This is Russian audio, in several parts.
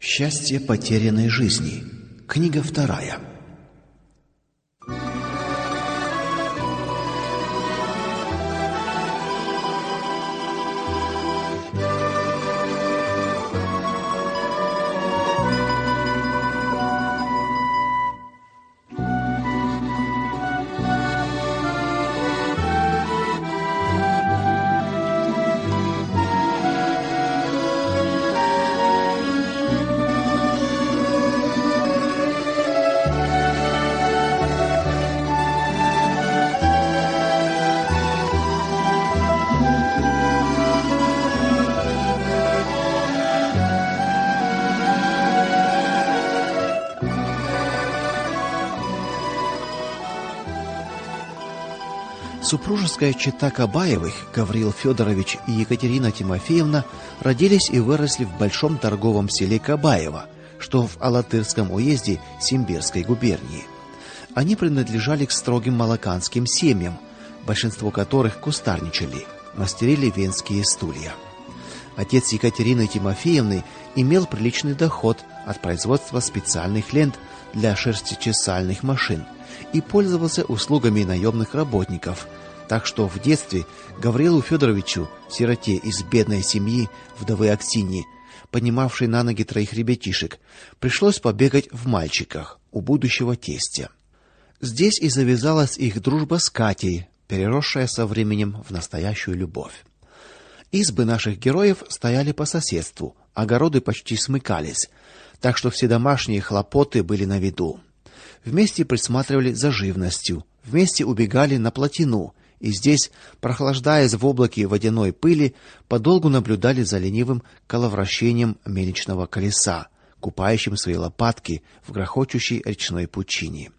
Счастье потерянной жизни. Книга вторая. Супружеская чета Кабаевых, Гавриил Федорович и Екатерина Тимофеевна, родились и выросли в большом торговом селе Кабаево, что в Алатырском уезде Симбирской губернии. Они принадлежали к строгим малаканским семьям, большинство которых кустарничали, мастерили венские стулья. Отец Екатерины Тимофеевны имел приличный доход от производства специальных лент для шерстичесальных машин и пользовался услугами наемных работников, так что в детстве Гаврилу Федоровичу, сироте из бедной семьи вдовы Аксиньи, поднимавшей на ноги троих ребятишек, пришлось побегать в мальчиках у будущего тестя. Здесь и завязалась их дружба с Катей, переросшая со временем в настоящую любовь. Избы наших героев стояли по соседству, огороды почти смыкались, так что все домашние хлопоты были на виду. Вместе присматривали за живностью, вместе убегали на плотину, и здесь, прохлаждаясь в облаке водяной пыли, подолгу наблюдали за ленивым коловращением мельничного колеса, купающим свои лопатки в грохочущей речной пучине.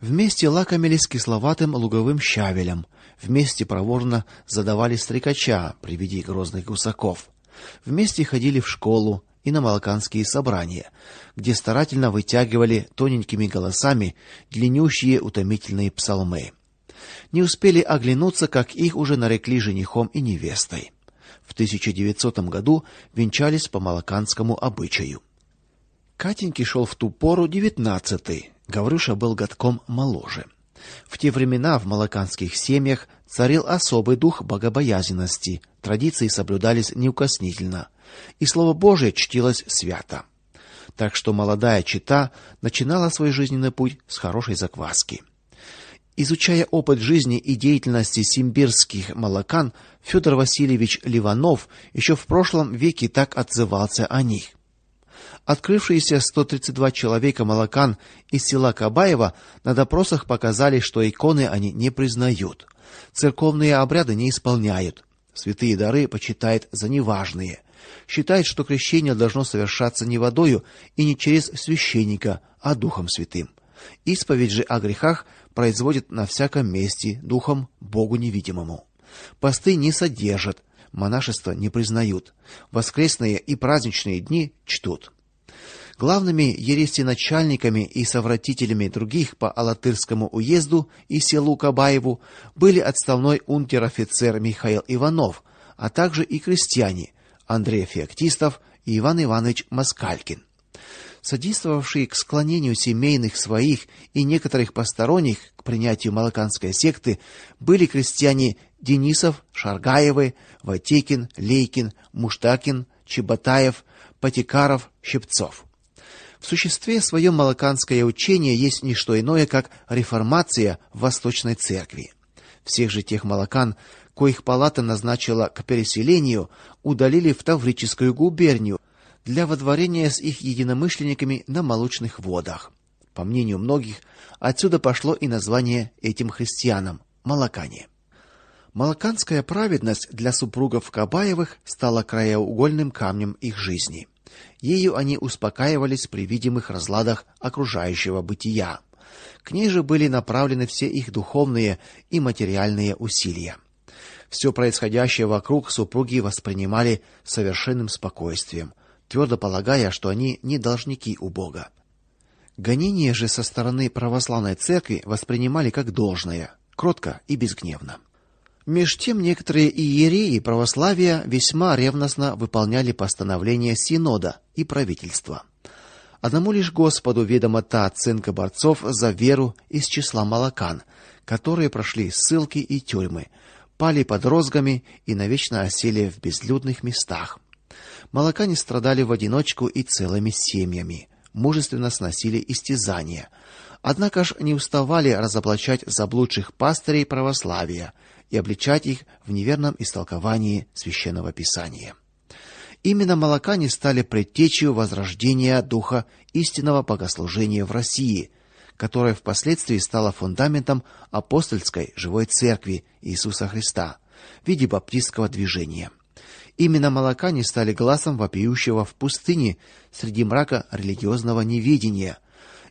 Вместе лакомились кисловатым луговым щавелем, вместе проворно задавали стрекача при виде грозных гусаков. Вместе ходили в школу и на молоканские собрания, где старательно вытягивали тоненькими голосами длиннющие утомительные псалмы не успели оглянуться, как их уже нарекли женихом и невестой. В 1900 году венчались по малаканскому обычаю. Катеньке шел в ту пору девятнадцатый. Гаврюша был годком моложе. В те времена в малаканских семьях царил особый дух богобоязненности, традиции соблюдались неукоснительно, и слово Божие чтилось свято. Так что молодая чета начинала свой жизненный путь с хорошей закваски. Изучая опыт жизни и деятельности симбирских молокан, Федор Васильевич Ливанов еще в прошлом веке так отзывался о них. Открывшиеся 132 человека молокан из села Кабаево на допросах показали, что иконы они не признают, церковные обряды не исполняют, святые дары почитают за неважные, считают, что крещение должно совершаться не водою и не через священника, а Духом Святым. Исповедь же о грехах производит на всяком месте духом Богу невидимому. Посты не содержат, монашество не признают, воскресные и праздничные дни чтут. Главными ересеначальниками и совратителями других по Алатырскому уезду и селу Кабаеву были отставной унтер-офицер Михаил Иванов, а также и крестьяне Андрей Феоктистов и Иван Иванович Москалькин содействовавшие к склонению семейных своих и некоторых посторонних к принятию малаканской секты, были крестьяне Денисов, Шаргаевы, Ватекин, Лейкин, Муштакин, Чеботаев, Потекаров, Щепцов. В существе своем малаканское учение есть не что иное, как реформация в Восточной церкви. Всех же тех малакан, коих палата назначила к переселению, удалили в Таврическую губернию, для водворения с их единомышленниками на молочных водах. По мнению многих, отсюда пошло и название этим христианам молокане. Молоканская праведность для супругов Кабаевых стала краеугольным камнем их жизни. Ею они успокаивались при видимых разладах окружающего бытия. К ней же были направлены все их духовные и материальные усилия. Все происходящее вокруг супруги воспринимали совершенным спокойствием, твердо полагая, что они не должники у Бога. Гонения же со стороны православной церкви воспринимали как должное, кротко и безгневно. Меж тем некоторые иереи православия весьма ревностно выполняли постановления синода и правительства. Одному лишь Господу ведома та оценка борцов за веру из числа молокан, которые прошли ссылки и тюрьмы, пали под розгами и навечно осели в безлюдных местах. Молокане страдали в одиночку и целыми семьями, мужественно сносили истязания. Однако ж не уставали разоблачать заблудших пастырей православия и обличать их в неверном истолковании священного писания. Именно молокане стали предтечью возрождения духа истинного богослужения в России, которое впоследствии стало фундаментом апостольской живой церкви Иисуса Христа в виде баптистского движения. Именно молокане стали глазом вопиющего в пустыне среди мрака религиозного неведения.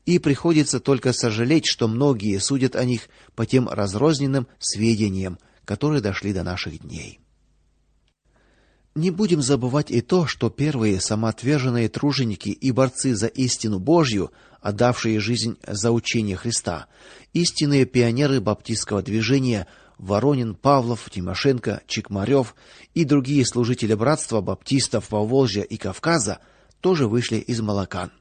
И приходится только сожалеть, что многие судят о них по тем разрозненным сведениям, которые дошли до наших дней. Не будем забывать и то, что первые самоотверженные труженики и борцы за истину Божью, отдавшие жизнь за учение Христа, истинные пионеры баптистского движения Воронин, Павлов, Тимошенко, Чекмарев и другие служители братства баптистов Поволжья и Кавказа тоже вышли из Молокан.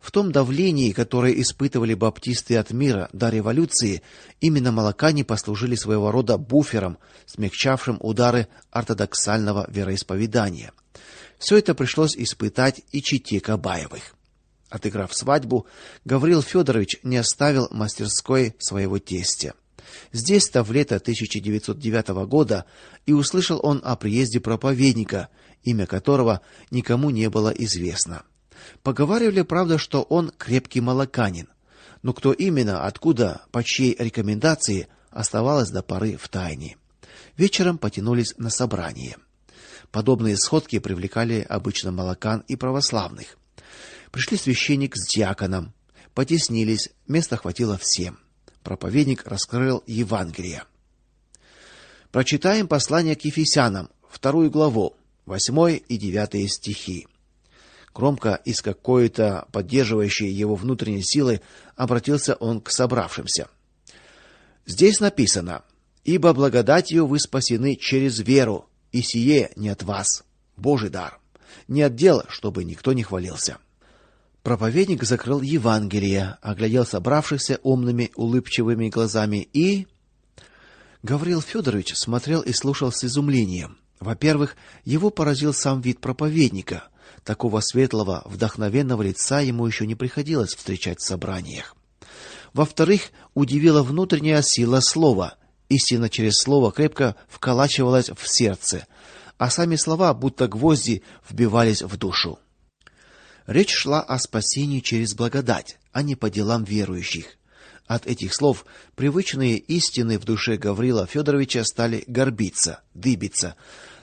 В том давлении, которое испытывали баптисты от мира до революции, именно молокане послужили своего рода буфером, смягчавшим удары ортодоксального вероисповедания. Все это пришлось испытать и чите Кабаевых. Отыграв свадьбу, Гаврил Федорович не оставил мастерской своего тестя. Здесь-то в лето 1909 года и услышал он о приезде проповедника, имя которого никому не было известно. Поговаривали, правда, что он крепкий молоканин, но кто именно, откуда, по чьей рекомендации, оставалось до поры в тайне. Вечером потянулись на собрание. Подобные сходки привлекали обычно молокан и православных. Пришли священник с диаконом, потеснились, места хватило всем. Проповедник раскрыл Евангелие. Прочитаем послание к Ефесянам, вторую главу, восьмой и девятые стихи. Громко и с какой-то поддерживающей его внутренней силой обратился он к собравшимся. Здесь написано: "Ибо благодатью вы спасены через веру, и сие не от вас, Божий дар, не от дела, чтобы никто не хвалился". Проповедник закрыл Евангелие, оглядел собравшихся умными, улыбчивыми глазами и Гаврил Федорович смотрел и слушал с изумлением. Во-первых, его поразил сам вид проповедника. Такого светлого, вдохновенного лица ему еще не приходилось встречать в собраниях. Во-вторых, удивила внутренняя сила слова. Истина через слово крепко вколачивалась в сердце, а сами слова, будто гвозди, вбивались в душу. Речь шла о спасении через благодать, а не по делам верующих. От этих слов привычные истины в душе Гаврила Федоровича стали горбиться, дыбиться,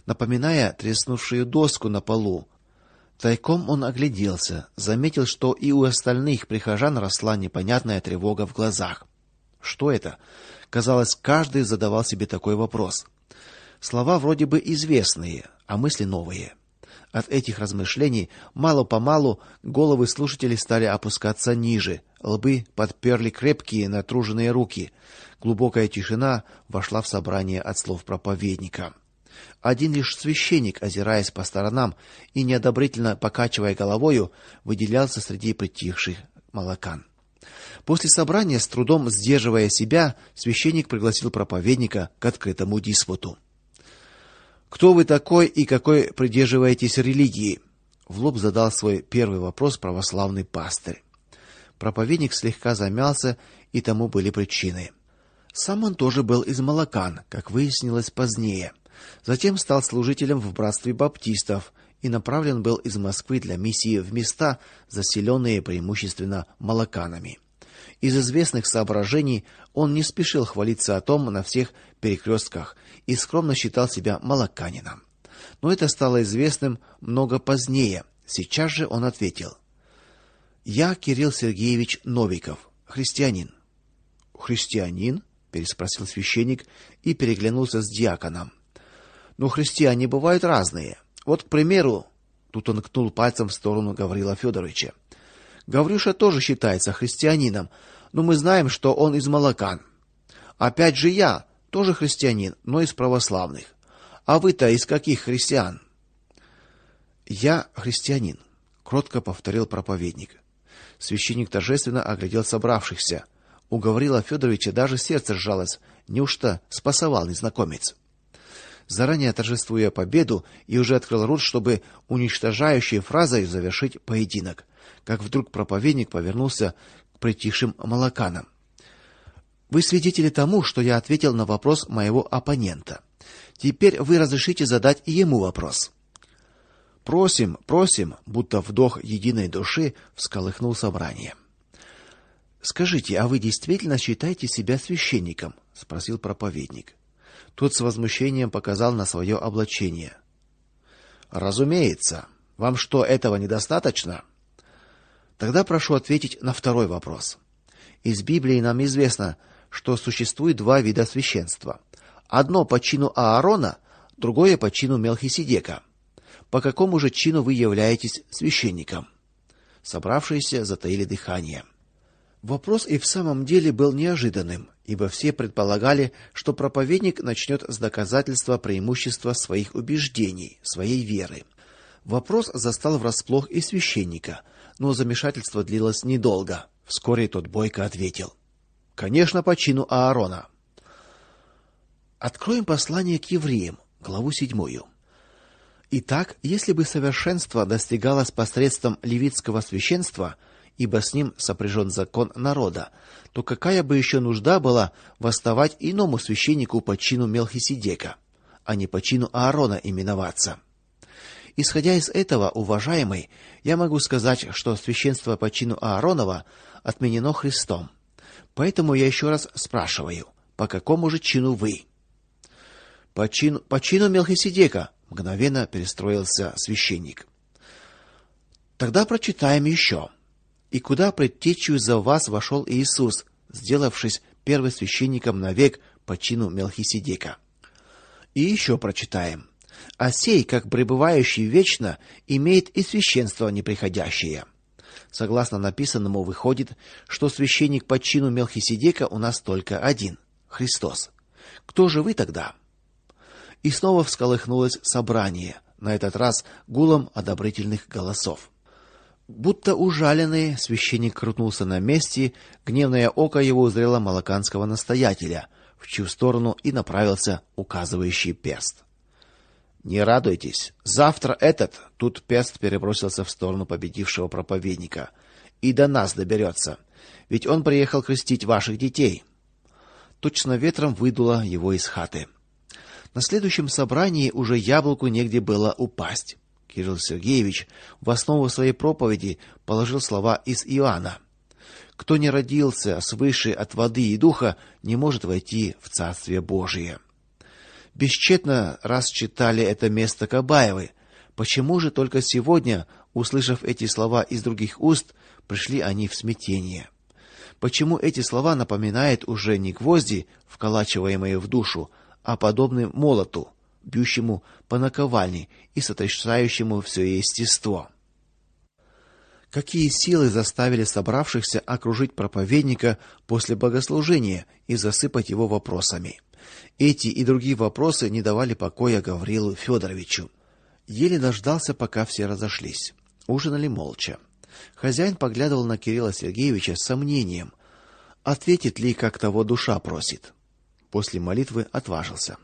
напоминая треснувшую доску на полу, Тайком он огляделся, заметил, что и у остальных прихожан росла непонятная тревога в глазах. Что это? Казалось, каждый задавал себе такой вопрос. Слова вроде бы известные, а мысли новые. От этих размышлений мало-помалу головы слушателей стали опускаться ниже, лбы подперли крепкие натруженные руки. Глубокая тишина вошла в собрание от слов проповедника. Один лишь священник, озираясь по сторонам и неодобрительно покачивая головою, выделялся среди притихших молокан. После собрания, с трудом сдерживая себя, священник пригласил проповедника к открытому диспуту. Кто вы такой и какой придерживаетесь религии? В лоб задал свой первый вопрос православный пастырь. Проповедник слегка замялся, и тому были причины. Сам он тоже был из Молокан, как выяснилось позднее. Затем стал служителем в братстве баптистов и направлен был из Москвы для миссии в места, заселенные преимущественно молоканами. Из известных соображений он не спешил хвалиться о том на всех перекрестках и скромно считал себя молоканином. Но это стало известным много позднее. Сейчас же он ответил: "Я Кирилл Сергеевич Новиков, христианин". "Христианин?" переспросил священник и переглянулся с диаконом. Но христиане бывают разные. Вот, к примеру, тут он ткнул пальцем в сторону Гаврила Федоровича. Гаврюша тоже считается христианином, но мы знаем, что он из Молокан. Опять же я, тоже христианин, но из православных. А вы-то из каких христиан? Я христианин, кротко повторил проповедник. Священник торжественно оглядел собравшихся. У Гаврила Федоровича даже сердце сжалось. Неужто спасовал незнакомец? Заранее торжествуя победу, и уже открыл рот, чтобы уничтожающей фразой завершить поединок, как вдруг проповедник повернулся к притихшим молоканам. Вы свидетели тому, что я ответил на вопрос моего оппонента. Теперь вы разрешите задать ему вопрос. Просим, просим, будто вдох единой души всколыхнул собрание. Скажите, а вы действительно считаете себя священником? спросил проповедник. Тот с возмущением показал на свое облачение. Разумеется. Вам что, этого недостаточно? Тогда прошу ответить на второй вопрос. Из Библии нам известно, что существует два вида священства. Одно по чину Аарона, другое по чину Мелхиседека. По какому же чину вы являетесь священником? Собравшиеся затаили дыхание. Вопрос и в самом деле был неожиданным, ибо все предполагали, что проповедник начнет с доказательства преимущества своих убеждений, своей веры. Вопрос застал врасплох и священника, но замешательство длилось недолго. Вскоре тот бойко ответил: "Конечно, по чину Аарона". Откроем послание к евреям, главу седьмую. Итак, если бы совершенство достигалось посредством левитского священства, ибо с ним сопряжен закон народа, то какая бы еще нужда была восставать иному священнику по чину Мелхиседека, а не по чину Аарона именоваться? Исходя из этого, уважаемый, я могу сказать, что священство по чину Ааронова отменено Христом. Поэтому я еще раз спрашиваю: по какому же чину вы? По чину по чину Мелхиседека, мгновенно перестроился священник. Тогда прочитаем еще. И куда предтечью за вас вошел Иисус, сделавшись первосвященником навек по чину Мелхиседека. И еще прочитаем. А сей, как пребывающий вечно, имеет и священство неприходящее. Согласно написанному выходит, что священник по чину Мелхиседека у нас только один Христос. Кто же вы тогда? И снова всколыхнулось собрание, на этот раз гулом одобрительных голосов. Будто ужаленный, священник крутнулся на месте, гневное око его узрело молоканского настоятеля, в чью сторону и направился указывающий перст. Не радуйтесь, завтра этот, тут перст перебросился в сторону победившего проповедника, и до нас доберется, ведь он приехал крестить ваших детей. Точно ветром выдуло его из хаты. На следующем собрании уже яблоку негде было упасть. Кирилл Сергеевич в основу своей проповеди положил слова из Иоанна: Кто не родился свыше от воды и духа, не может войти в Царствие Божие. Бесчетно раз читали это место Кабаевы. Почему же только сегодня, услышав эти слова из других уст, пришли они в смятение? Почему эти слова напоминают уже не гвозди, вколачиваемые в душу, а подобны молоту, бьющему по наковальне и сотрясающему все естество. Какие силы заставили собравшихся окружить проповедника после богослужения и засыпать его вопросами? Эти и другие вопросы не давали покоя Гаврилу Федоровичу. Еле дождался, пока все разошлись. Ужинали молча. Хозяин поглядывал на Кирилла Сергеевича с сомнением, ответит ли, как того душа просит после молитвы отважился.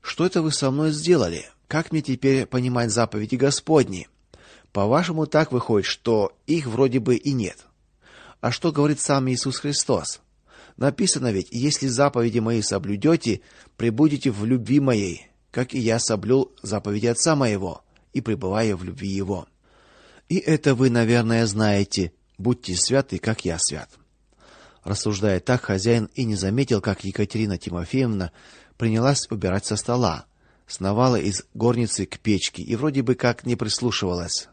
Что это вы со мной сделали? Как мне теперь понимать заповеди Господни? По-вашему, так выходит, что их вроде бы и нет. А что говорит сам Иисус Христос? Написано ведь: "Если заповеди мои соблюдете, пребудете в любви моей, как и я соблюл заповеди Отца моего и пребываю в любви его". И это вы, наверное, знаете: будьте святы, как я свят. Рассуждая так, хозяин и не заметил, как Екатерина Тимофеевна принялась убирать со стола, сновала из горницы к печке и вроде бы как не прислушивалась.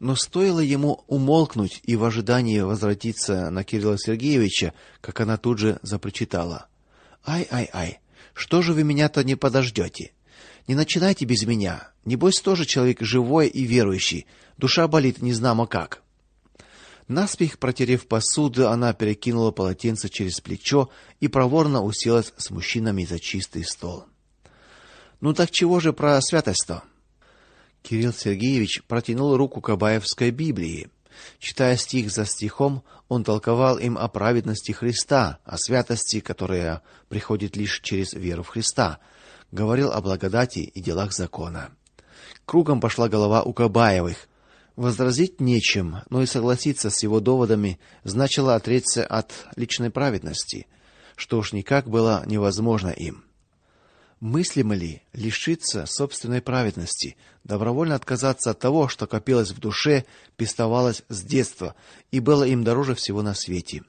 Но стоило ему умолкнуть и в ожидании возвратиться на Кирилла Сергеевича, как она тут же запричитала: "Ай-ай-ай, что же вы меня-то не подождете? Не начинайте без меня. Небось тоже человек живой и верующий. Душа болит незнамо как". Наспех протерев посуду, она перекинула полотенце через плечо и проворно уселась с мужчинами за чистый стол. Ну так чего же про святость-то? Кирилл Сергеевич протянул руку к Абаевской Библии. Читая стих за стихом, он толковал им о праведности Христа, о святости, которая приходит лишь через веру в Христа, говорил о благодати и делах закона. Кругом пошла голова у Кабаевых. Возразить нечем, но и согласиться с его доводами значило отречься от личной праведности, что уж никак было невозможно им. Мыслимо ли лишиться собственной праведности, добровольно отказаться от того, что копилось в душе, пестовалось с детства и было им дороже всего на свете?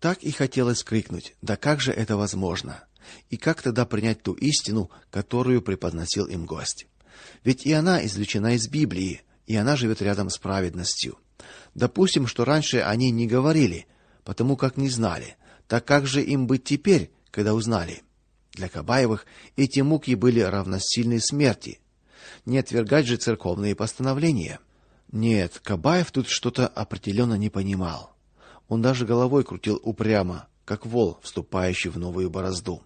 Так и хотелось крикнуть: "Да как же это возможно?" И как тогда принять ту истину, которую преподносил им гость? Ведь и она извлечена из Библии, и она живет рядом с праведностью. Допустим, что раньше они не говорили, потому как не знали. Так как же им быть теперь, когда узнали? Для Кабаевых эти муки были равносильны смерти. Не отвергать же церковные постановления. Нет, Кабаев тут что-то определенно не понимал. Он даже головой крутил упрямо, как вол, вступающий в новую борозду.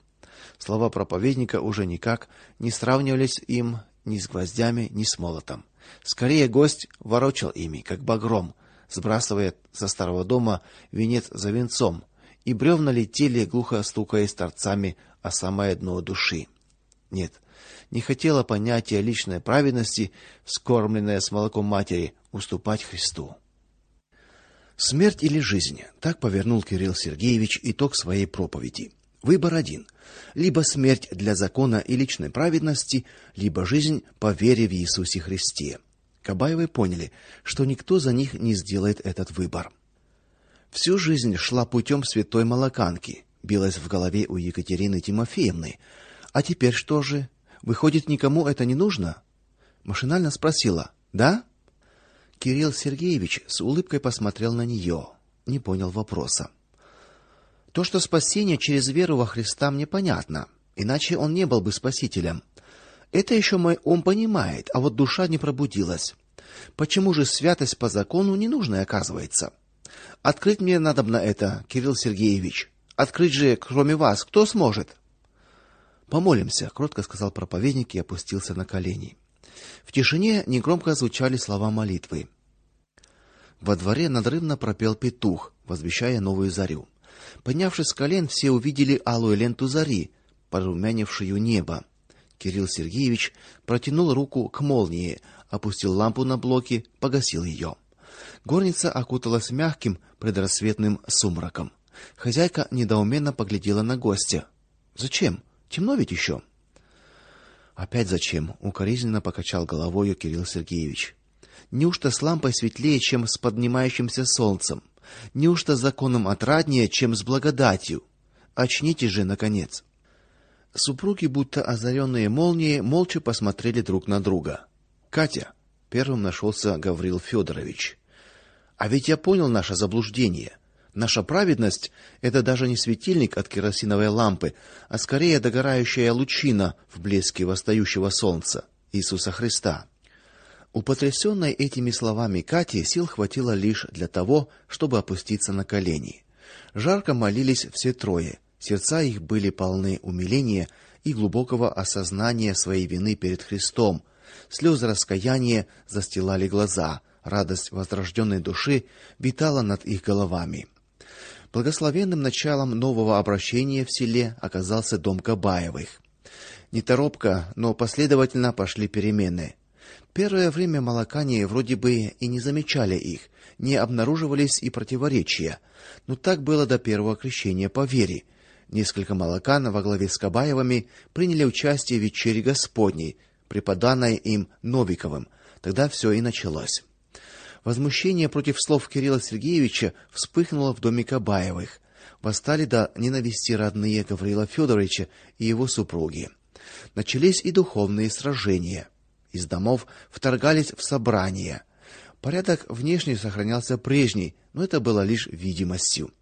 Слова проповедника уже никак не сравнивались им ни с гвоздями, ни с молотом. Скорее гость ворочал ими, как багром, сбрасывая со старого дома венец за венцом, и бревна летели глухо стукая торцами о самое дно души. Нет, не хотела понятия личной праведности, вскормленное с молоком матери, уступать Христу. Смерть или жизнь? Так повернул Кирилл Сергеевич итог своей проповеди. Выбор один: либо смерть для закона и личной праведности, либо жизнь по вере в Иисусе Христе. Кабаевы поняли, что никто за них не сделает этот выбор. Всю жизнь шла путем святой молоканки, билось в голове у Екатерины Тимофеевны. А теперь что же? Выходит, никому это не нужно? Машинально спросила: "Да?" Кирилл Сергеевич с улыбкой посмотрел на нее, не понял вопроса. То, что спасение через веру во Христа мне понятно, иначе он не был бы спасителем. Это еще мой ум понимает, а вот душа не пробудилась. Почему же святость по закону не нужна, оказывается? Открыть мне надобно это, Кирилл Сергеевич. Открыть же, кроме вас, кто сможет? Помолимся, кротко сказал проповедник и опустился на колени. В тишине негромко звучали слова молитвы. Во дворе надрывно пропел петух, возвещая новую зарю. Поднявшись с колен, все увидели алую ленту зари, порумянившую небо. Кирилл Сергеевич протянул руку к молнии, опустил лампу на блоки, погасил ее. Горница окуталась мягким предрассветным сумраком. Хозяйка недоуменно поглядела на гостя. Зачем? Темно ведь еще?» Опять зачем? укоризненно покачал головой Кирилл Сергеевич. Неужто с лампой светлее, чем с поднимающимся солнцем? Неужто законом отраднее, чем с благодатью? Очнитесь же наконец. Супруги, будто озаренные молнией, молча посмотрели друг на друга. Катя, первым нашелся Гаврил Федорович. А ведь я понял наше заблуждение. Наша праведность это даже не светильник от керосиновой лампы, а скорее догорающая лучина в блеске восстающего солнца Иисуса Христа. У потрясенной этими словами Кати сил хватило лишь для того, чтобы опуститься на колени. Жарко молились все трое. Сердца их были полны умиления и глубокого осознания своей вины перед Христом. Слезы раскаяния застилали глаза, радость возрожденной души витала над их головами. Благословенным началом нового обращения в селе оказался дом Кабаевых. Неторопко, но последовательно пошли перемены. Первое время молокане вроде бы и не замечали их, не обнаруживались и противоречия. Но так было до первого крещения по вере. Несколько молокан во главе с Кабаевыми приняли участие в вечере Господней, преподанной им Новиковым. Тогда все и началось. Возмущение против слов Кирилла Сергеевича вспыхнуло в доме Кабаевых. Восстали до ненависти родные Гаврила Федоровича и его супруги. Начались и духовные сражения. Из домов вторгались в собрания. Порядок внешне сохранялся прежний, но это было лишь видимостью.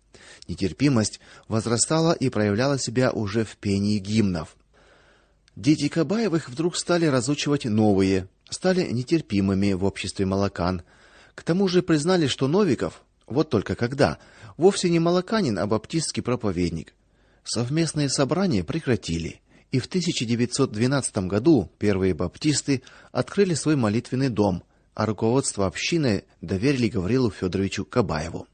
Нетерпимость возрастала и проявляла себя уже в пении гимнов. Дети Кабаевых вдруг стали разучивать новые, стали нетерпимыми в обществе молокан, к тому же признали, что Новиков Вот только когда? Вовсе не молоканин, а баптистский проповедник. Совместные собрания прекратили, и в 1912 году первые баптисты открыли свой молитвенный дом, а руководство общины доверили Гаврилу Федоровичу Кабаеву.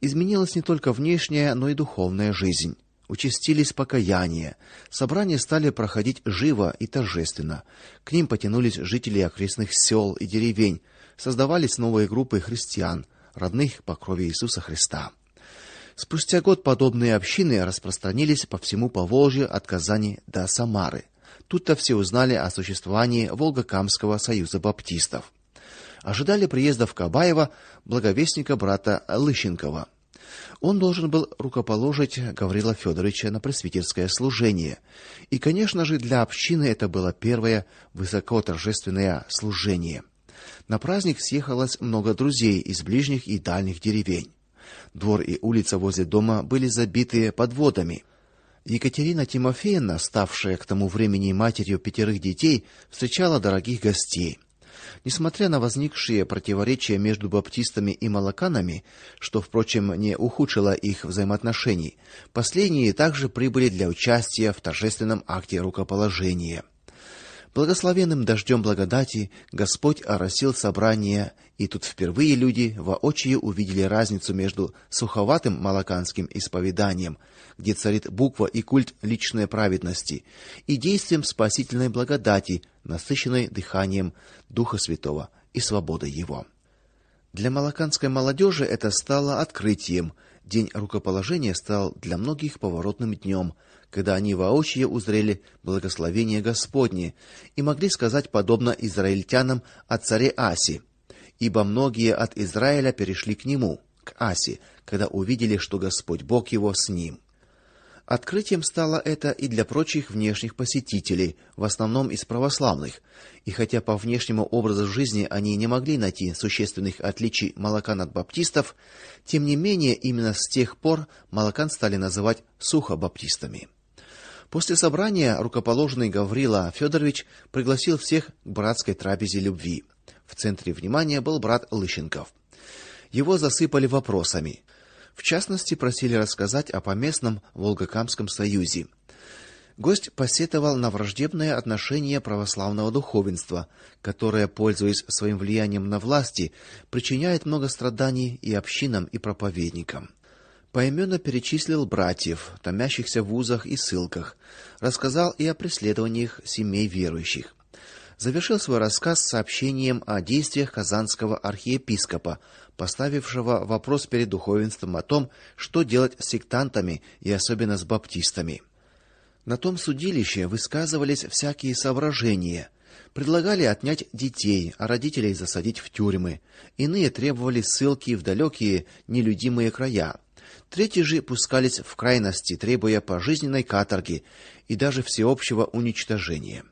Изменилась не только внешняя, но и духовная жизнь. Участились покаяния. Собрания стали проходить живо и торжественно. К ним потянулись жители окрестных сел и деревень, создавались новые группы христиан, родных по крови Иисуса Христа. Спустя год подобные общины распространились по всему Поволжью от Казани до Самары. Тут-то все узнали о существовании Волгокамского союза баптистов. Ожидали приезда в Кабаево благовестника брата Лыщенкова. Он должен был рукоположить Гаврила Федоровича на пресвитерское служение. И, конечно же, для общины это было первое высокоторжественное служение. На праздник съехалось много друзей из ближних и дальних деревень. Двор и улица возле дома были забиты подводами. Екатерина Тимофеевна, ставшая к тому времени матерью пятерых детей, встречала дорогих гостей. Несмотря на возникшие противоречия между баптистами и молоканами, что, впрочем, не ухудшило их взаимоотношений, последние также прибыли для участия в торжественном акте рукоположения. Благословенным дождем благодати Господь оросил собрание, и тут впервые люди воочию увидели разницу между суховатым малаканским исповеданием, где царит буква и культ личной праведности, и действием спасительной благодати, насыщенной дыханием Духа Святого и свободой его. Для малаканской молодежи это стало открытием. День рукоположения стал для многих поворотным днем – когда они воочию узрели благословение Господне и могли сказать подобно израильтянам о царе Аси, ибо многие от Израиля перешли к нему, к Аси, когда увидели, что Господь Бог его с ним. Открытием стало это и для прочих внешних посетителей, в основном из православных. И хотя по внешнему образу жизни они не могли найти существенных отличий молокан от баптистов, тем не менее именно с тех пор молокан стали называть сухобаптистами. После собрания рукоположенный Гаврила Федорович пригласил всех к братской трапезе любви. В центре внимания был брат Лыщенков. Его засыпали вопросами. В частности, просили рассказать о поместном Волгокамском союзе. Гость посетовал на враждебное отношение православного духовенства, которое, пользуясь своим влиянием на власти, причиняет много страданий и общинам, и проповедникам. Поименно перечислил братьев, томящихся в вузах и ссылках, рассказал и о преследованиях семей верующих. Завершил свой рассказ сообщением о действиях казанского архиепископа, поставившего вопрос перед духовенством о том, что делать с сектантами и особенно с баптистами. На том судилище высказывались всякие соображения. Предлагали отнять детей, а родителей засадить в тюрьмы. Иные требовали ссылки в далекие нелюдимые края. Третьи же пускались в крайности, требуя пожизненной каторги и даже всеобщего уничтожения.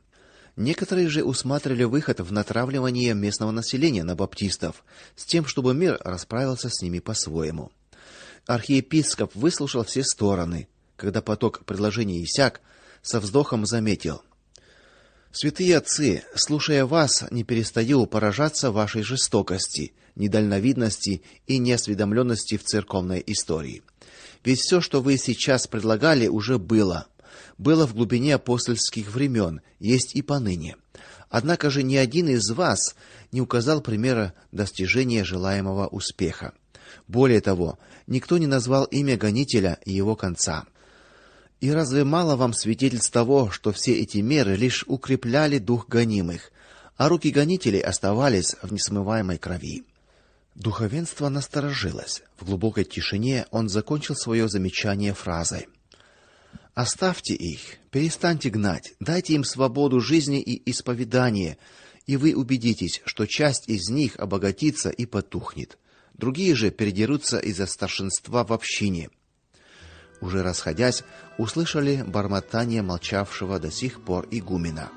Некоторые же усматривали выход в натравливание местного населения на баптистов, с тем, чтобы мир расправился с ними по-своему. Архиепископ выслушал все стороны. Когда поток предложений иссяк, со вздохом заметил: Святые отцы, слушая вас, не перестаю поражаться вашей жестокости, недальновидности и неосведомленности в церковной истории. Ведь все, что вы сейчас предлагали, уже было. Было в глубине апостольских времен, есть и поныне. Однако же ни один из вас не указал примера достижения желаемого успеха. Более того, никто не назвал имя гонителя и его конца. И разве мало вам свидетельств того, что все эти меры лишь укрепляли дух гонимых, а руки гонителей оставались в несмываемой крови? Духовенство насторожилось. В глубокой тишине он закончил свое замечание фразой: Оставьте их, перестаньте гнать, дайте им свободу жизни и исповедания, и вы убедитесь, что часть из них обогатится и потухнет. Другие же передерутся из-за старшинства в общине. Уже расходясь, услышали бормотание молчавшего до сих пор игумена.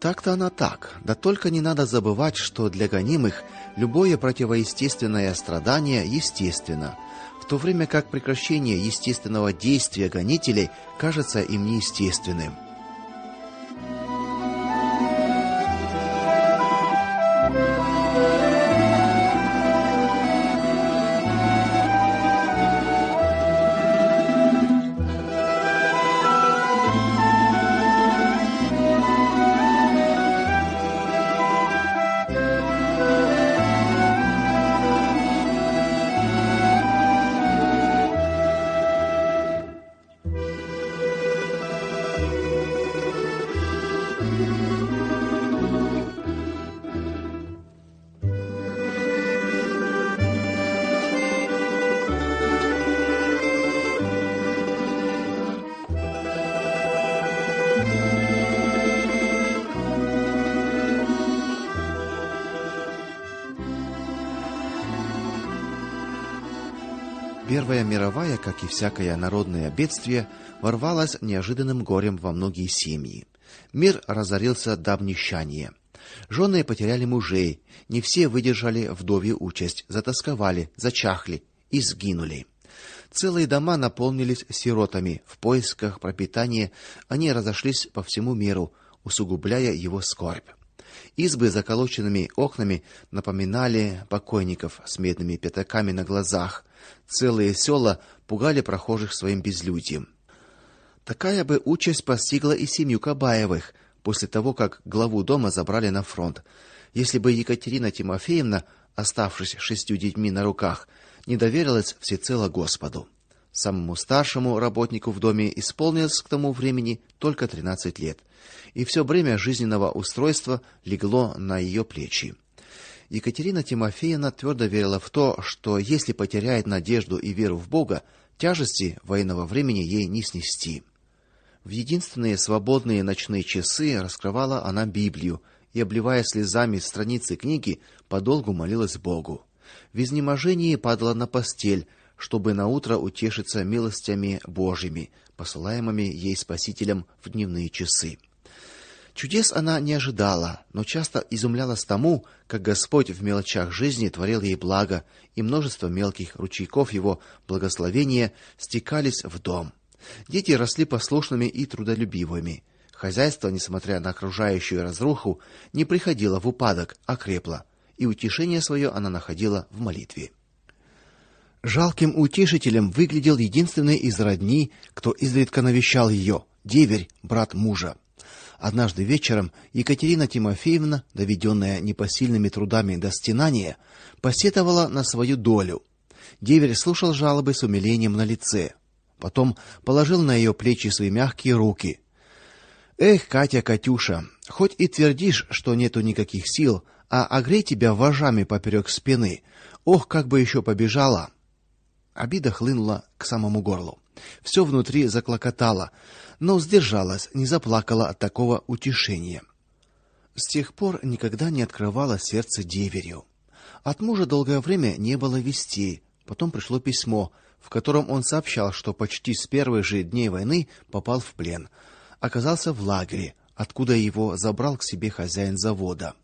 Так-то она так. Да только не надо забывать, что для гонимых любое противоестественное страдание естественно, в то время как прекращение естественного действия гонителей кажется им неестественным. Первая мировая, как и всякое народное бедствие, ворвалась неожиданным горем во многие семьи. Мир разорился до обнищания. Жены потеряли мужей, не все выдержали вдовью участь, затасковали, зачахли и сгинули. Целые дома наполнились сиротами. В поисках пропитания они разошлись по всему миру, усугубляя его скорбь. Избы с заколоченными окнами напоминали покойников с медными пятаками на глазах. Целые села пугали прохожих своим безлюдьем. Такая бы участь постигла и семью Кабаевых после того, как главу дома забрали на фронт. Если бы Екатерина Тимофеевна, оставшись шестью детьми на руках, не доверилась всецело Господу. Самому старшему работнику в доме исполнилось к тому времени только 13 лет, и все бремя жизненного устройства легло на ее плечи. Екатерина Тимофеевна твердо верила в то, что если потеряет надежду и веру в Бога, тяжести военного времени ей не снести. В единственные свободные ночные часы раскрывала она Библию и обливая слезами страницы книги, подолгу молилась Богу. В изнеможении падала на постель, чтобы на утро утешиться милостями Божьими, посылаемыми ей Спасителем в дневные часы. Чудес она не ожидала, но часто изумлялась тому, как Господь в мелочах жизни творил ей благо, и множество мелких ручейков его благословения стекались в дом. Дети росли послушными и трудолюбивыми. Хозяйство, несмотря на окружающую разруху, не приходило в упадок, а крепло, и утешение свое она находила в молитве. Жалким утешителем выглядел единственный из родни, кто изредка навещал ее, деверь, брат мужа. Однажды вечером Екатерина Тимофеевна, доведенная непосильными трудами до стенания, посетовала на свою долю. Деверь слушал жалобы с умилением на лице, потом положил на ее плечи свои мягкие руки. Эх, Катя, Катюша, хоть и твердишь, что нету никаких сил, а огрей тебя вожами поперек спины. Ох, как бы еще побежала. Обида хлынула к самому горлу. Все внутри заклокотало, но сдержалась, не заплакала от такого утешения. С тех пор никогда не открывала сердце деверю. От мужа долгое время не было вестей. Потом пришло письмо, в котором он сообщал, что почти с первых же дней войны попал в плен, оказался в лагере, откуда его забрал к себе хозяин завода.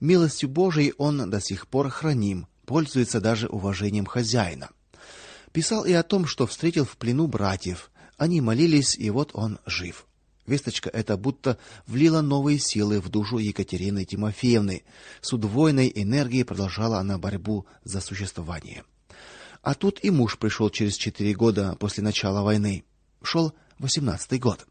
Милостью Божией он до сих пор храним, пользуется даже уважением хозяина. Писал и о том, что встретил в плену братьев. Они молились, и вот он жив. Весточка эта будто влила новые силы в душу Екатерины Тимофеевны. С удвоенной энергией продолжала она борьбу за существование. А тут и муж пришел через четыре года после начала войны. Шел восемнадцатый год.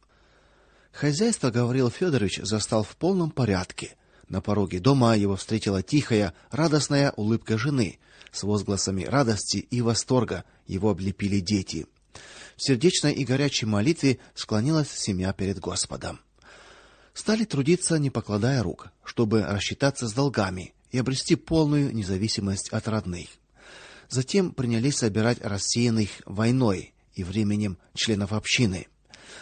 Хозяйство Гаврил Федорович застал в полном порядке. На пороге дома его встретила тихая, радостная улыбка жены. С возгласами радости и восторга его облепили дети. Сердечной и горячей молитве склонилась семья перед Господом. Стали трудиться, не покладая рук, чтобы рассчитаться с долгами и обрести полную независимость от родных. Затем принялись собирать рассеянных войной и временем членов общины.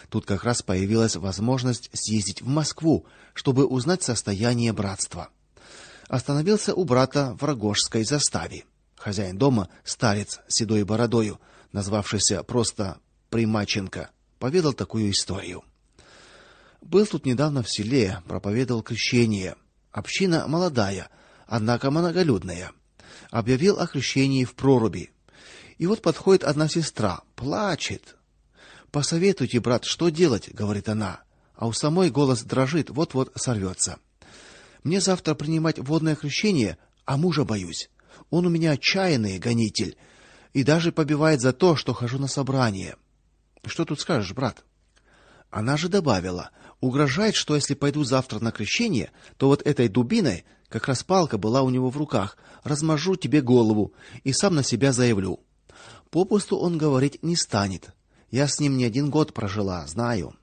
Тут как раз появилась возможность съездить в Москву, чтобы узнать состояние братства. Остановился у брата в Рогожской заставе. Хозяин дома, старец с седой бородою, назвавшийся просто Примаченко, поведал такую историю. Был тут недавно в селе, проповедовал крещение. Община молодая, однако многолюдная. Объявил о крещении в проруби. И вот подходит одна сестра, плачет. Посоветуйте, брат, что делать, говорит она, а у самой голос дрожит, вот-вот сорвется. Мне завтра принимать водное крещение, а мужа боюсь. Он у меня отчаянный гонитель и даже побивает за то, что хожу на собрание. Что тут скажешь, брат? Она же добавила: угрожает, что если пойду завтра на крещение, то вот этой дубиной, как раз палка была у него в руках, размажу тебе голову и сам на себя заявлю. Попусту он говорить не станет. Я с ним не один год прожила, знаю.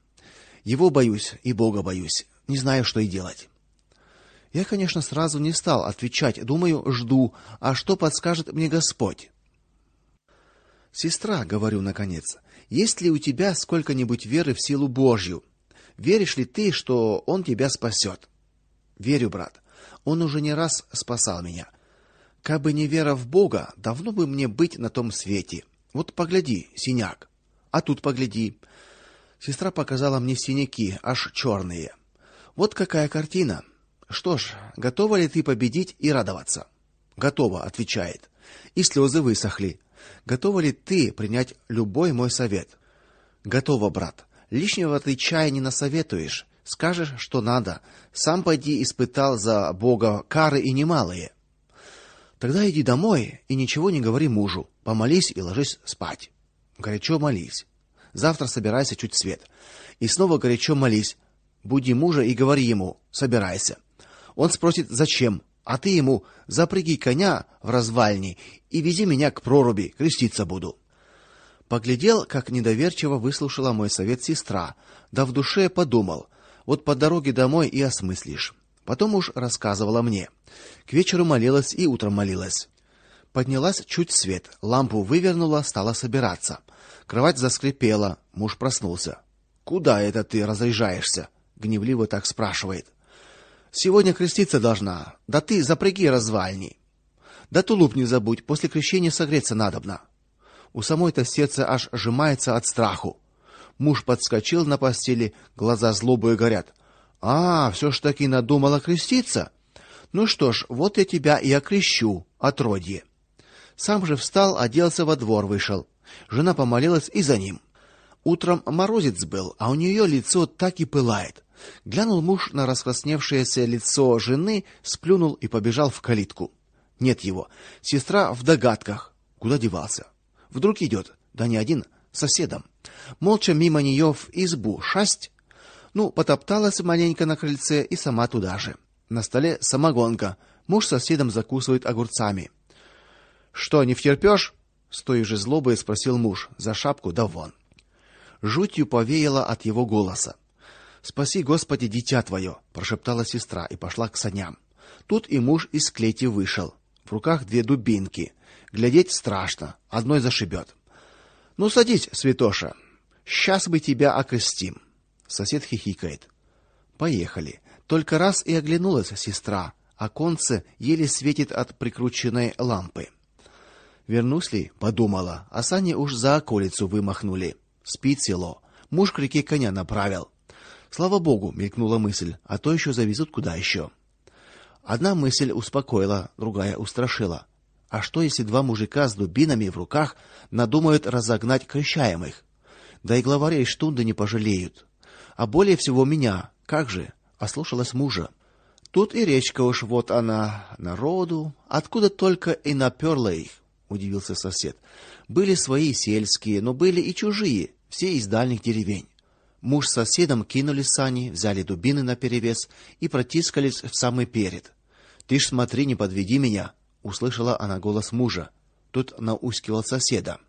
Его боюсь и Бога боюсь. Не знаю, что и делать. Я, конечно, сразу не стал отвечать, думаю, жду, а что подскажет мне Господь? Сестра, говорю наконец. Есть ли у тебя сколько-нибудь веры в силу Божью? Веришь ли ты, что он тебя спасет?» Верю, брат. Он уже не раз спасал меня. Как бы не вера в Бога, давно бы мне быть на том свете. Вот погляди, синяк. А тут погляди. Сестра показала мне синяки, аж черные. Вот какая картина. Что ж, готова ли ты победить и радоваться? Готова, отвечает. И слезы высохли. Готова ли ты принять любой мой совет? Готова, брат. Лишнего ты чая не насоветуешь. Скажешь, что надо. Сам пойди испытал за Бога кары и немалые. Тогда иди домой и ничего не говори мужу. Помолись и ложись спать. Горячо молись. Завтра собирайся чуть свет. И снова горячо молись. Буди мужа и говори ему: "Собирайся". Он спросит: "Зачем?" А ты ему: "Запряги коня в развальни и вези меня к проруби, креститься буду". Поглядел, как недоверчиво выслушала мой совет сестра, да в душе подумал: вот по дороге домой и осмыслишь. Потом уж рассказывала мне. К вечеру молилась и утром молилась. Поднялась чуть свет, лампу вывернула, стала собираться. Кровать заскрипела, муж проснулся. Куда это ты разряжаешься? гневливо так спрашивает. Сегодня креститься должна. Да ты запряги развальни. Да тулуп не забудь, после крещения согреться надобно. У самой-то сердце аж сжимается от страху. Муж подскочил на постели, глаза злобой горят. А, все ж таки надумала креститься. Ну что ж, вот я тебя и окрещу, отродье. Сам же встал, оделся во двор вышел. Жена помолилась и за ним. Утром морозец был, а у нее лицо так и пылает. Глянул муж на раскрасневшееся лицо жены, сплюнул и побежал в калитку. Нет его. Сестра в догадках. Куда девался? Вдруг идет, да не один, соседом. Молча мимо нее в избу шасть. Ну, потопталась маленько на крыльце и сама туда же. На столе самогонка. Муж соседом закусывает огурцами. Что, не втерпёшь? с той же злобой спросил муж. За шапку да вон. Жутью повеяло от его голоса. Спаси, Господи, дитя твое, прошептала сестра и пошла к саням. Тут и муж из клети вышел. В руках две дубинки. Глядеть страшно, одной зашибет. Ну садись, святоша. Сейчас мы тебя окрестим. Сосед хихикает. Поехали. Только раз и оглянулась сестра. Оконце еле светит от прикрученной лампы. Вернусь ли, подумала, а сани уж за околицу вымахнули. Спит село. Муж к реке коня направил. Слава богу, мелькнула мысль, а то еще завезут куда еще. Одна мысль успокоила, другая устрашила. А что если два мужика с дубинами в руках надумают разогнать крещаемых? Да и главарей штунды не пожалеют. А более всего меня. Как же? Ослушалась мужа. Тут и речка уж вот она, народу, откуда только и наперла их, удивился сосед. Были свои сельские, но были и чужие, все из дальних деревень. Муж с соседом кинули сани, взяли дубины наперевес и протискались в самый перед. Ты ж смотри, не подведи меня, услышала она голос мужа. Тут наускивал соседа.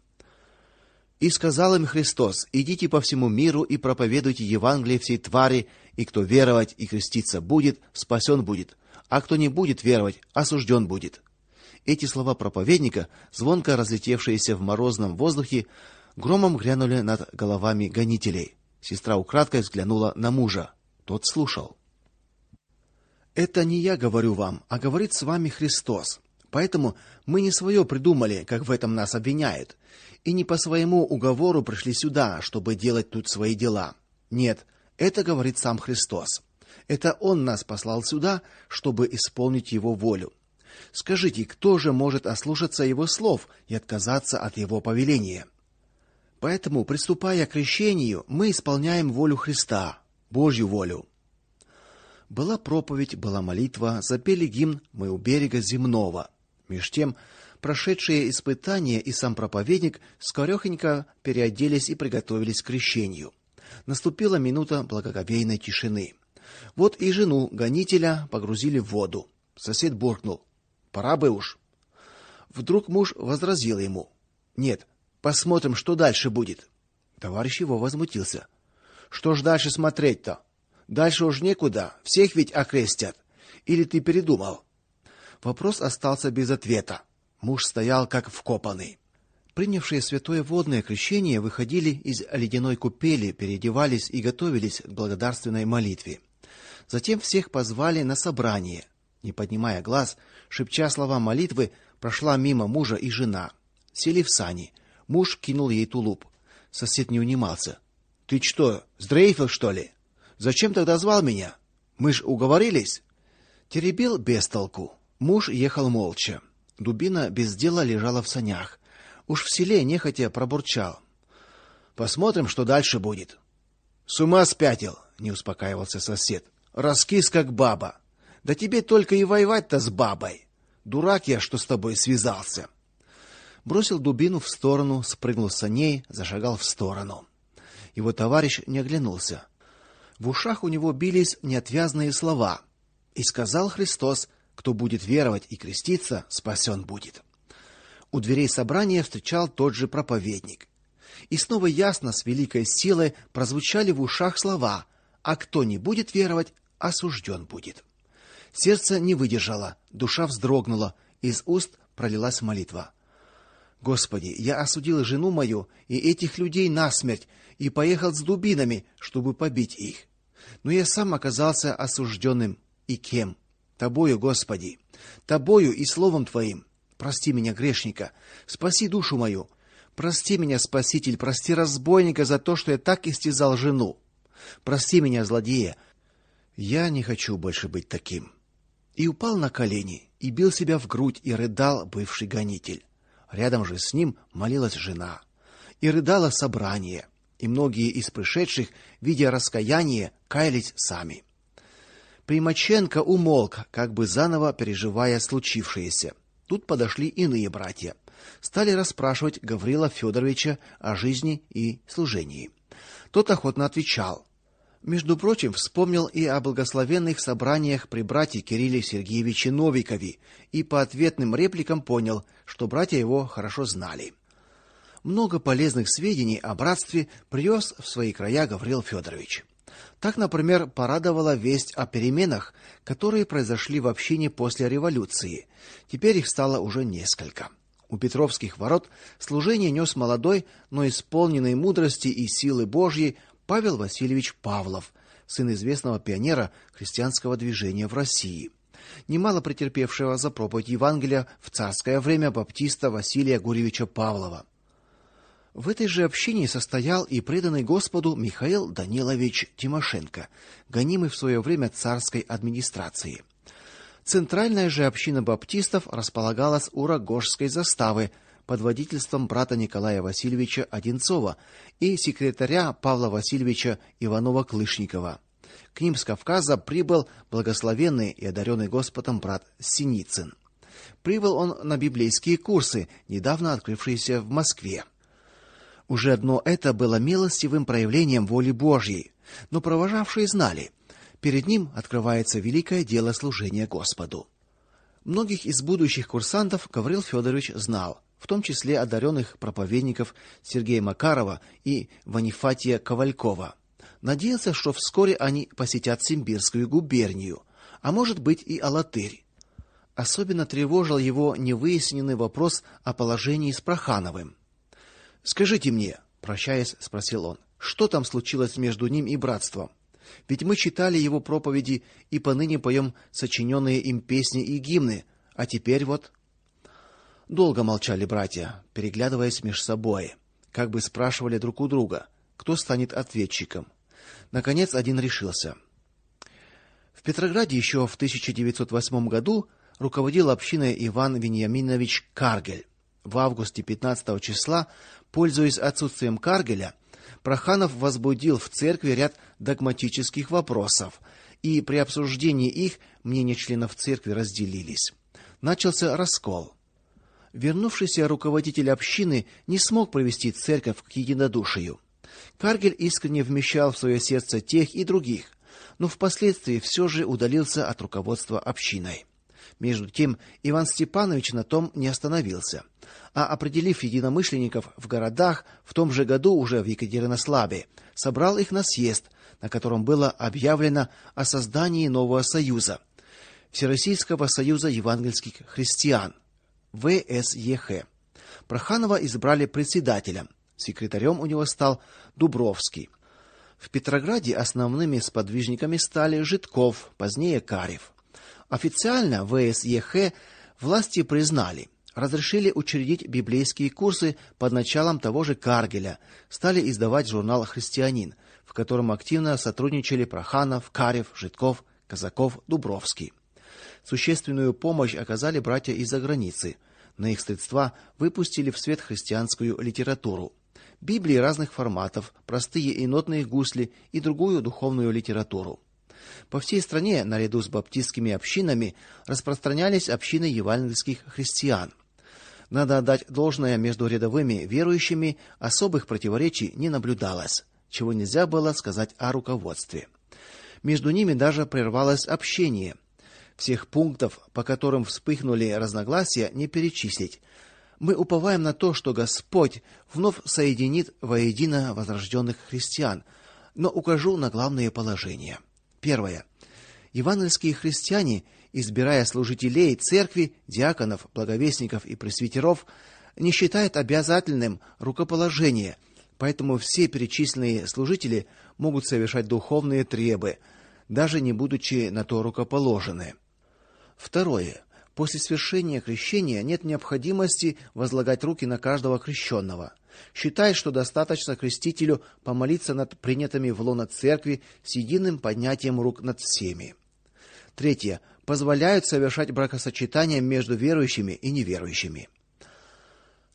И сказал им Христос: идите по всему миру и проповедуйте Евангелие всей твари, и кто веровать и креститься будет, спасен будет, а кто не будет веровать, осужден будет. Эти слова проповедника, звонко разлетевшиеся в морозном воздухе, громом грянули над головами гонителей. Сестра украдкой взглянула на мужа. Тот слушал. Это не я говорю вам, а говорит с вами Христос. Поэтому мы не свое придумали, как в этом нас обвиняют, и не по своему уговору пришли сюда, чтобы делать тут свои дела. Нет, это говорит сам Христос. Это он нас послал сюда, чтобы исполнить его волю. Скажите, кто же может ослушаться его слов и отказаться от его повеления? Поэтому, приступая к крещению, мы исполняем волю Христа, Божью волю. Была проповедь, была молитва, запели гимн Мы у берега земного. Меж тем, прошедшие испытания и сам проповедник скорехонько переоделись и приготовились к крещению. Наступила минута благоговейной тишины. Вот и жену гонителя погрузили в воду. Сосед буркнул: "Пора бы уж". Вдруг муж возразил ему: "Нет, Посмотрим, что дальше будет. Товарищ его возмутился. Что ж дальше смотреть-то? Дальше уж некуда, всех ведь окрестят. Или ты передумал? Вопрос остался без ответа. Муж стоял как вкопанный. Принявшие святое водное крещение выходили из ледяной купели, переодевались и готовились к благодарственной молитве. Затем всех позвали на собрание. Не поднимая глаз, шепча слова молитвы, прошла мимо мужа и жена. Сели в сани. Муж кинул ей тулуп. Сосед не унимался. Ты что, сдрейфил, что ли? Зачем тогда звал меня? Мы ж уговорились. Теребил без толку. Муж ехал молча. Дубина без дела лежала в санях. Уж в селе нехотя пробурчал: "Посмотрим, что дальше будет". "С ума спятил", не успокаивался сосед. "Раскис как баба. Да тебе только и воевать-то с бабой. Дурак я, что с тобой связался". Бросил дубину в сторону, спрыгнул с саней, зашагал в сторону. Его товарищ не оглянулся. В ушах у него бились неотвязные слова. И сказал Христос: кто будет веровать и креститься, спасен будет. У дверей собрания встречал тот же проповедник. И снова ясно с великой силой прозвучали в ушах слова: а кто не будет веровать, осужден будет. Сердце не выдержало, душа вздрогнула, из уст пролилась молитва. Господи, я осудил жену мою и этих людей насмерть и поехал с дубинами, чтобы побить их. Но я сам оказался осужденным и кем? Тобою, Господи, тобою и словом твоим. Прости меня, грешника, спаси душу мою. Прости меня, Спаситель, прости разбойника за то, что я так истязал жену. Прости меня, злодея. Я не хочу больше быть таким. И упал на колени, и бил себя в грудь, и рыдал бывший гонитель. Рядом же с ним молилась жена. И рыдало собрание, и многие из пришедших, видя раскаяние, каялись сами. Примаченко умолк, как бы заново переживая случившееся. Тут подошли иные братья. Стали расспрашивать Гаврила Федоровича о жизни и служении. Тот охотно отвечал. Между прочим, вспомнил и о благословенных собраниях при брате Кирилле Сергеевиче Новикове и по ответным репликам понял, что братья его хорошо знали. Много полезных сведений о братстве привез в свои края Гаврил Федорович. Так, например, порадовала весть о переменах, которые произошли в общине после революции. Теперь их стало уже несколько. У Петровских ворот служение нес молодой, но исполненный мудрости и силы Божьей Павел Васильевич Павлов, сын известного пионера христианского движения в России, немало претерпевшего за проповедь Евангелия в царское время баптиста Василия Гурьевича Павлова. В этой же общине состоял и преданный Господу Михаил Данилович Тимошенко, гонимый в свое время царской администрацией. Центральная же община баптистов располагалась у Рогожской заставы, под водительством брата Николая Васильевича Одинцова и секретаря Павла Васильевича Иванова-Клышникова. К ним с Кавказа прибыл благословенный и одаренный Господом брат Синицын. Прибыл он на библейские курсы, недавно открывшиеся в Москве. Уже одно это было милостивым проявлением воли Божьей, но провожавшие знали, перед ним открывается великое дело служения Господу. Многих из будущих курсантов Гаврил Федорович знал в том числе одаренных проповедников Сергея Макарова и Ванифатия Ковалькова. Надеялся, что вскоре они посетят Симбирскую губернию, а может быть и Алатырь. Особенно тревожил его невыясненный вопрос о положении с Прохановым. "Скажите мне", прощаясь, спросил он. "Что там случилось между ним и братством? Ведь мы читали его проповеди и поныне поем сочиненные им песни и гимны, а теперь вот Долго молчали братья, переглядываясь меж собой, как бы спрашивали друг у друга, кто станет ответчиком. Наконец один решился. В Петрограде еще в 1908 году руководил общиной Иван Вениаминович Каргель. В августе 15 числа, пользуясь отсутствием Каргеля, Проханов возбудил в церкви ряд догматических вопросов, и при обсуждении их мнения членов церкви разделились. Начался раскол. Вернувшийся руководитель общины не смог провести церковь к единодушию. Каргель искренне вмещал в свое сердце тех и других, но впоследствии все же удалился от руководства общиной. Между тем Иван Степанович на том не остановился, а определив единомышленников в городах, в том же году уже в Екатеринославе, собрал их на съезд, на котором было объявлено о создании нового союза Всероссийского союза евангельских христиан. ВСЕХ. Проханова избрали председателем. Секретарем у него стал Дубровский. В Петрограде основными сподвижниками стали Житков, позднее Карев. Официально ВСЕХ власти признали, разрешили учредить библейские курсы под началом того же Каргеля, стали издавать журнал Христианин, в котором активно сотрудничали Проханов, Карев, Житков, Казаков, Дубровский. Существенную помощь оказали братья из-за границы. На их средства выпустили в свет христианскую литературу. Библии разных форматов, простые и нотные гусли и другую духовную литературу. По всей стране, наряду с баптистскими общинами, распространялись общины евангельских христиан. Надо отдать должное между рядовыми верующими, особых противоречий не наблюдалось, чего нельзя было сказать о руководстве. Между ними даже прервалось общение. Всех пунктов, по которым вспыхнули разногласия, не перечислить. Мы уповаем на то, что Господь вновь соединит воедино возрожденных христиан, но укажу на главные положения. Первое. Евангельские христиане, избирая служителей церкви, диаконов, благовестников и пресвитеров, не считают обязательным рукоположение, поэтому все перечисленные служители могут совершать духовные требы, даже не будучи на то рукоположены. Второе. После свершения крещения нет необходимости возлагать руки на каждого крещенного. Считай, что достаточно крестителю помолиться над принятыми в лоно церкви с единым поднятием рук над всеми. Третье. Позволяют совершать бракосочетания между верующими и неверующими.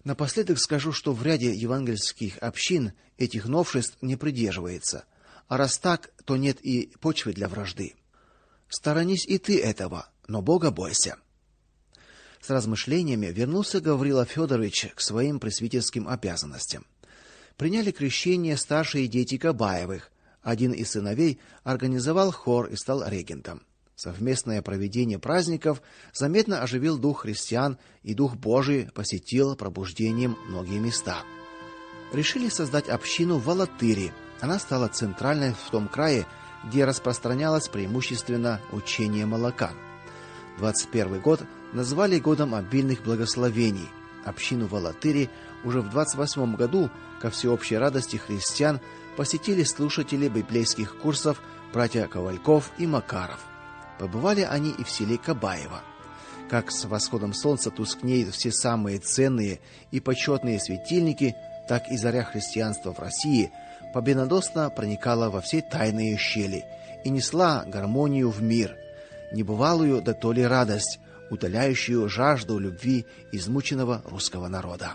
Напоследок скажу, что в ряде евангельских общин этих новшеств не придерживается. А раз так, то нет и почвы для вражды. Сторонись и ты этого, но Бога бойся. С размышлениями вернулся Гаврила Федорович к своим пресвитерским обязанностям. Приняли крещение старшие дети Кабаевых. Один из сыновей организовал хор и стал регентом. Совместное проведение праздников заметно оживил дух христиан, и дух Божий посетил пробуждением многие места. Решили создать общину в Алатыре. Она стала центральной в том крае, где распространялось преимущественно учение молока. 21 год назвали годом обильных благословений. Общину в Алатыре уже в 28 году, ко всеобщей радости христиан, посетили слушатели библейских курсов братья Ковальков и Макаров. Побывали они и в селе Кабаево. Как с восходом солнца тускнеют все самые ценные и почетные светильники, так и заря христианства в России победоносно проникала во все тайные щели и несла гармонию в мир, небывалую да то радость, утоляющую жажду любви измученного русского народа.